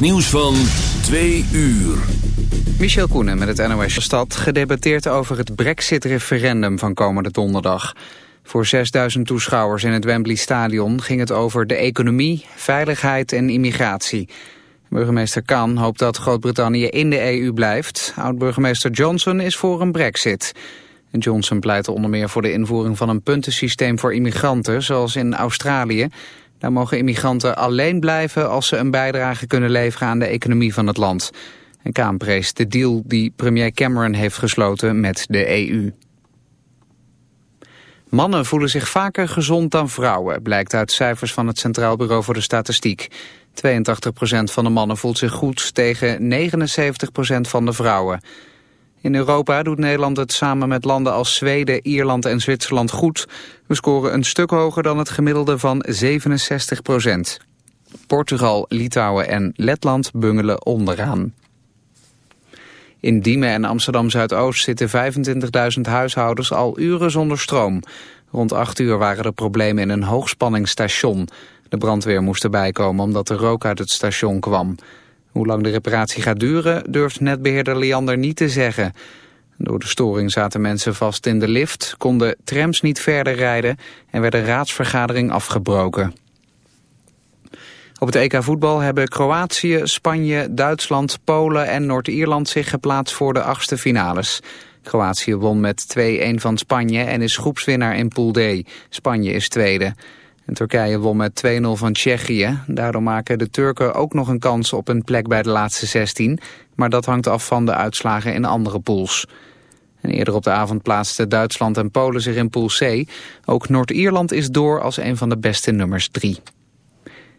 Nieuws van 2 uur. Michel Koenen met het NOS Stad gedebatteerd over het Brexit-referendum van komende donderdag. Voor 6000 toeschouwers in het Wembley Stadion ging het over de economie, veiligheid en immigratie. Burgemeester Khan hoopt dat Groot-Brittannië in de EU blijft. Oud-burgemeester Johnson is voor een brexit. Johnson pleit onder meer voor de invoering van een puntensysteem voor immigranten, zoals in Australië... Daar mogen immigranten alleen blijven als ze een bijdrage kunnen leveren aan de economie van het land. En Kaan de deal die premier Cameron heeft gesloten met de EU. Mannen voelen zich vaker gezond dan vrouwen, blijkt uit cijfers van het Centraal Bureau voor de Statistiek. 82% van de mannen voelt zich goed tegen 79% van de vrouwen. In Europa doet Nederland het samen met landen als Zweden, Ierland en Zwitserland goed. We scoren een stuk hoger dan het gemiddelde van 67 procent. Portugal, Litouwen en Letland bungelen onderaan. In Diemen en Amsterdam-Zuidoost zitten 25.000 huishoudens al uren zonder stroom. Rond 8 uur waren er problemen in een hoogspanningsstation. De brandweer moest erbij komen omdat er rook uit het station kwam. Hoe lang de reparatie gaat duren durft netbeheerder Liander niet te zeggen. Door de storing zaten mensen vast in de lift, konden trams niet verder rijden en werd de raadsvergadering afgebroken. Op het EK voetbal hebben Kroatië, Spanje, Duitsland, Polen en Noord-Ierland zich geplaatst voor de achtste finales. Kroatië won met 2-1 van Spanje en is groepswinnaar in Pool D. Spanje is tweede. En Turkije won met 2-0 van Tsjechië. Daardoor maken de Turken ook nog een kans op een plek bij de laatste 16. Maar dat hangt af van de uitslagen in andere pools. En eerder op de avond plaatsten Duitsland en Polen zich in pool C. Ook Noord-Ierland is door als een van de beste nummers 3.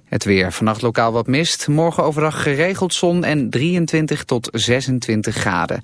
Het weer. Vannacht lokaal wat mist. Morgen overdag geregeld zon en 23 tot 26 graden.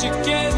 together.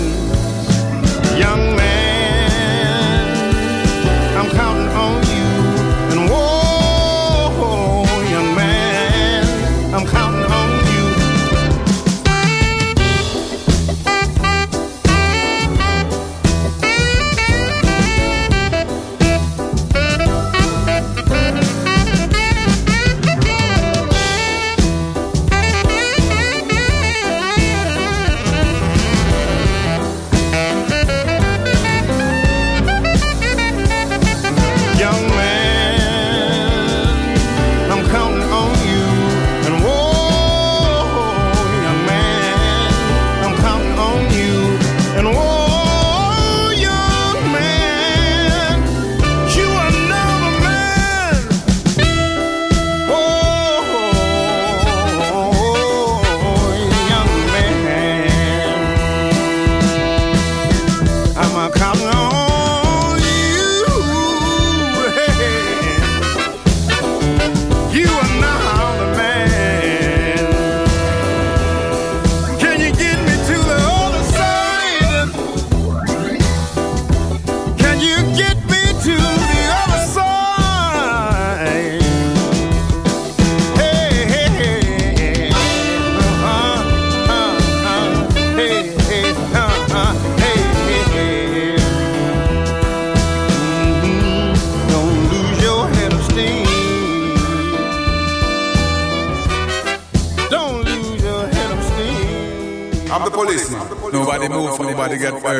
Move, nobody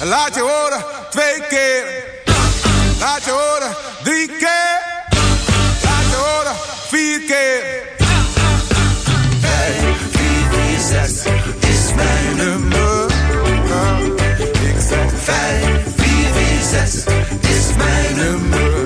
Laat je horen, twee keer. Laat je horen, drie keer. Laat je horen, vier keer. Vijf, vier, vier, zes is mijn nummer. Ik zeg vijf, vier, vier, zes is mijn nummer.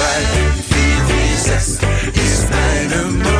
Weil Virisess ist eine Mörder.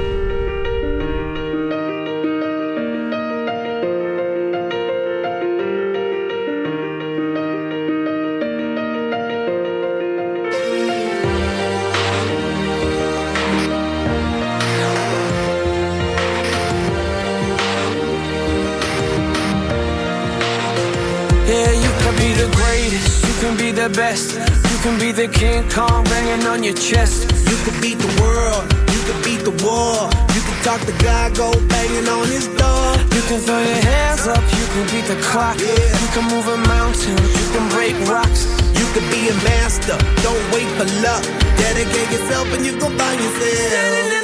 best. You can be the King Kong banging on your chest. You could beat the world, you could beat the war. You could talk the guy, go banging on his door. You can throw your hands up, you can beat the clock. Yeah. You can move a mountain, you can break rocks. You could be a master, don't wait for luck. Dedicate yourself and you gon' find yourself.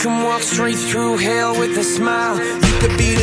You can walk straight through hell with a smile. You could be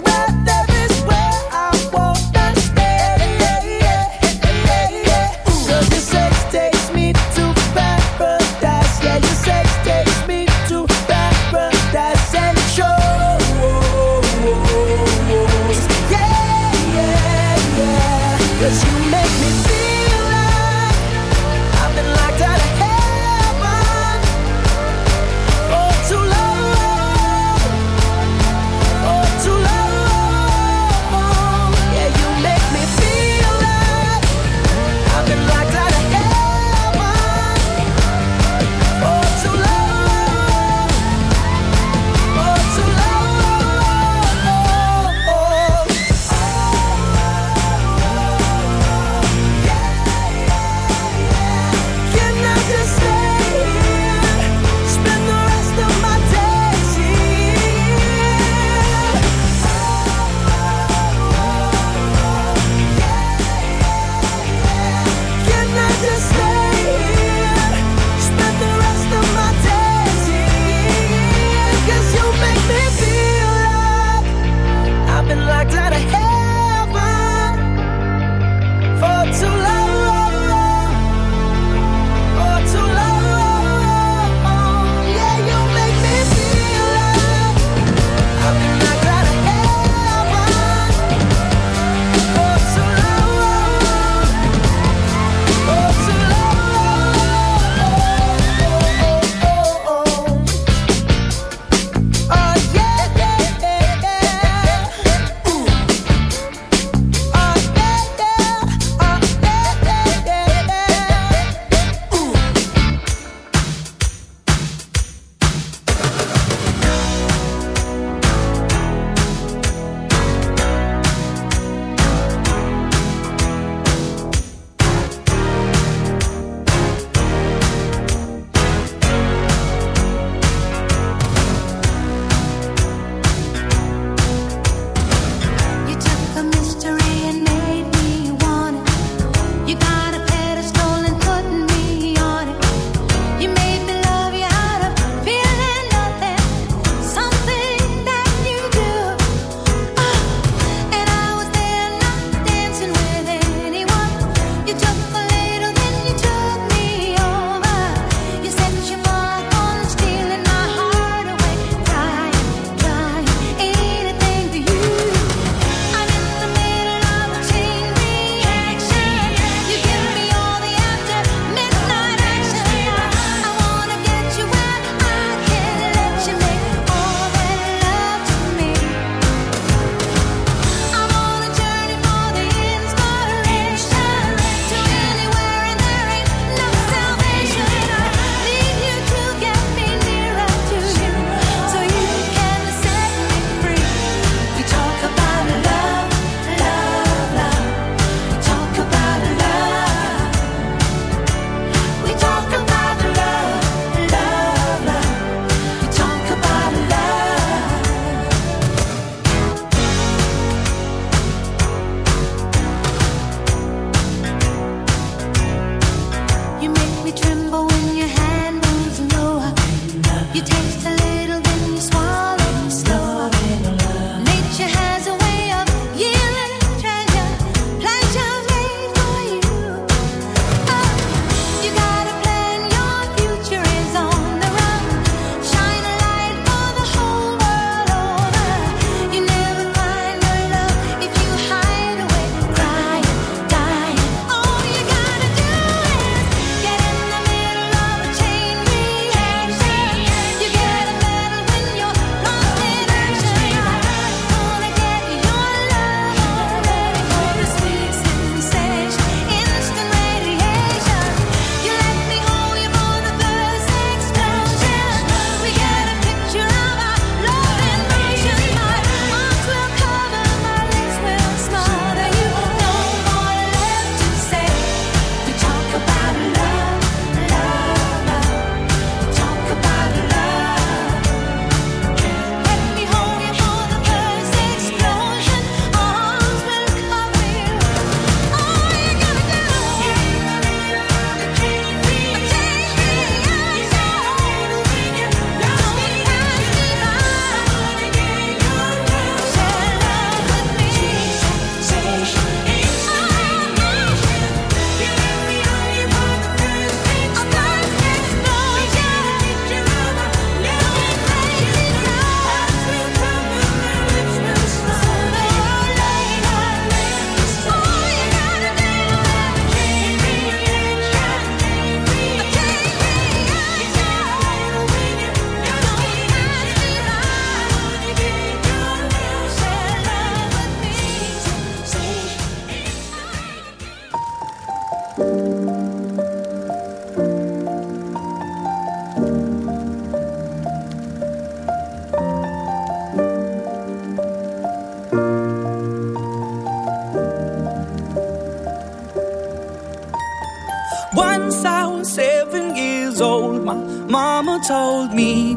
love.